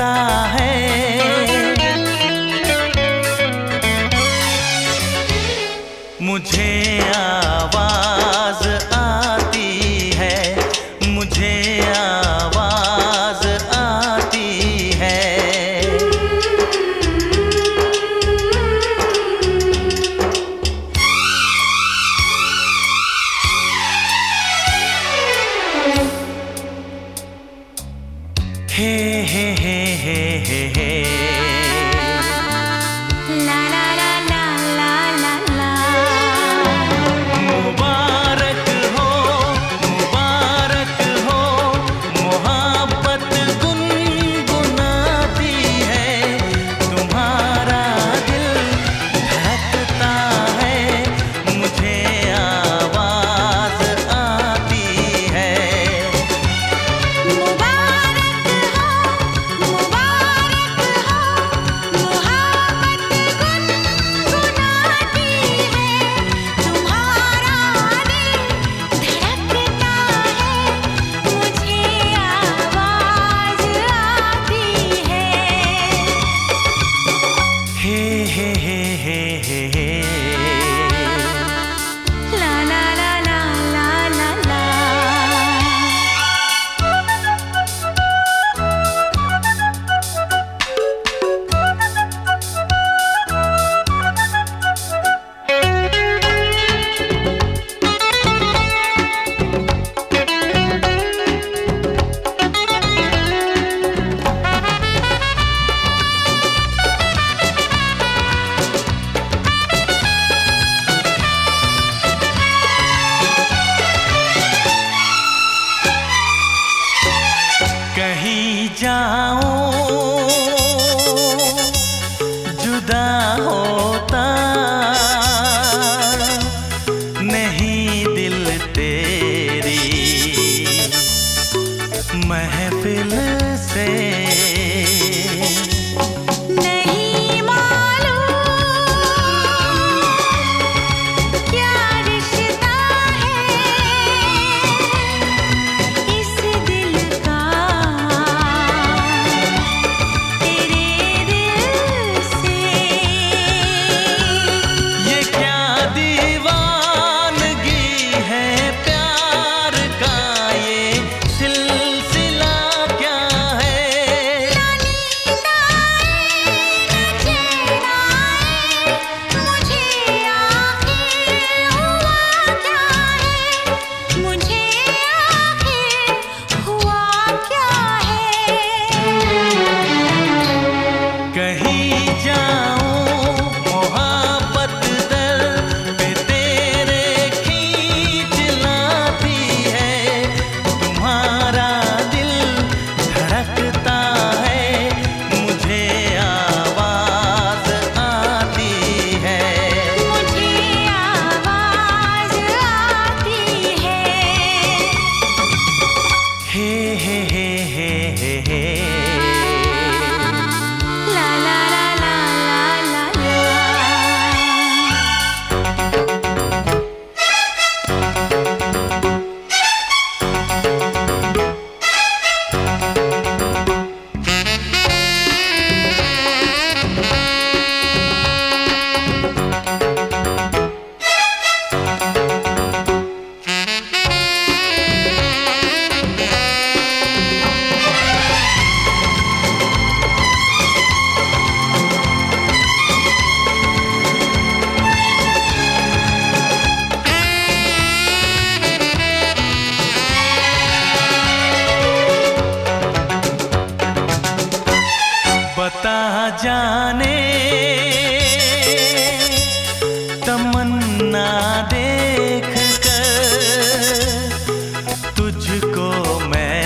た。महफिल से वक्ता जाने। तमन्ना देख कर तुझको मैं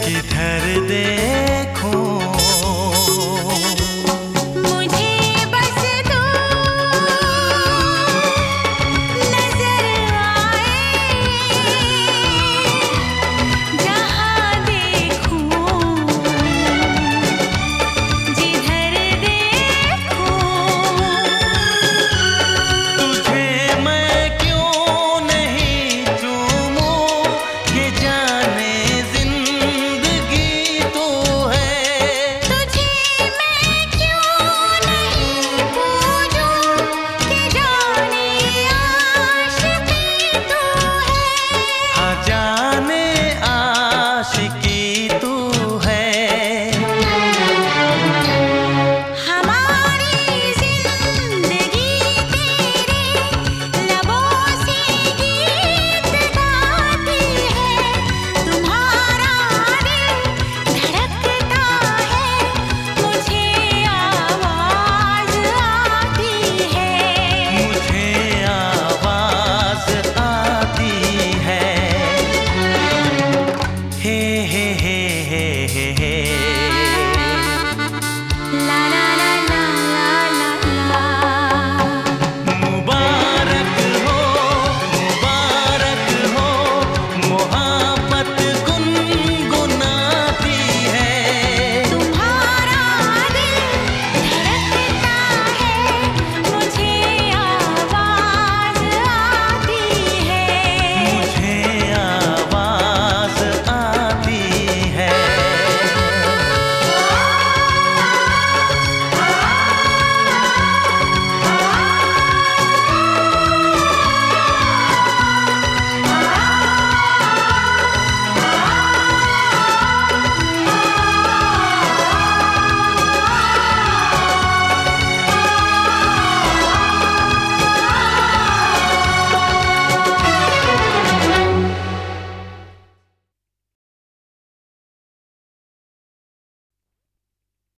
किधर देख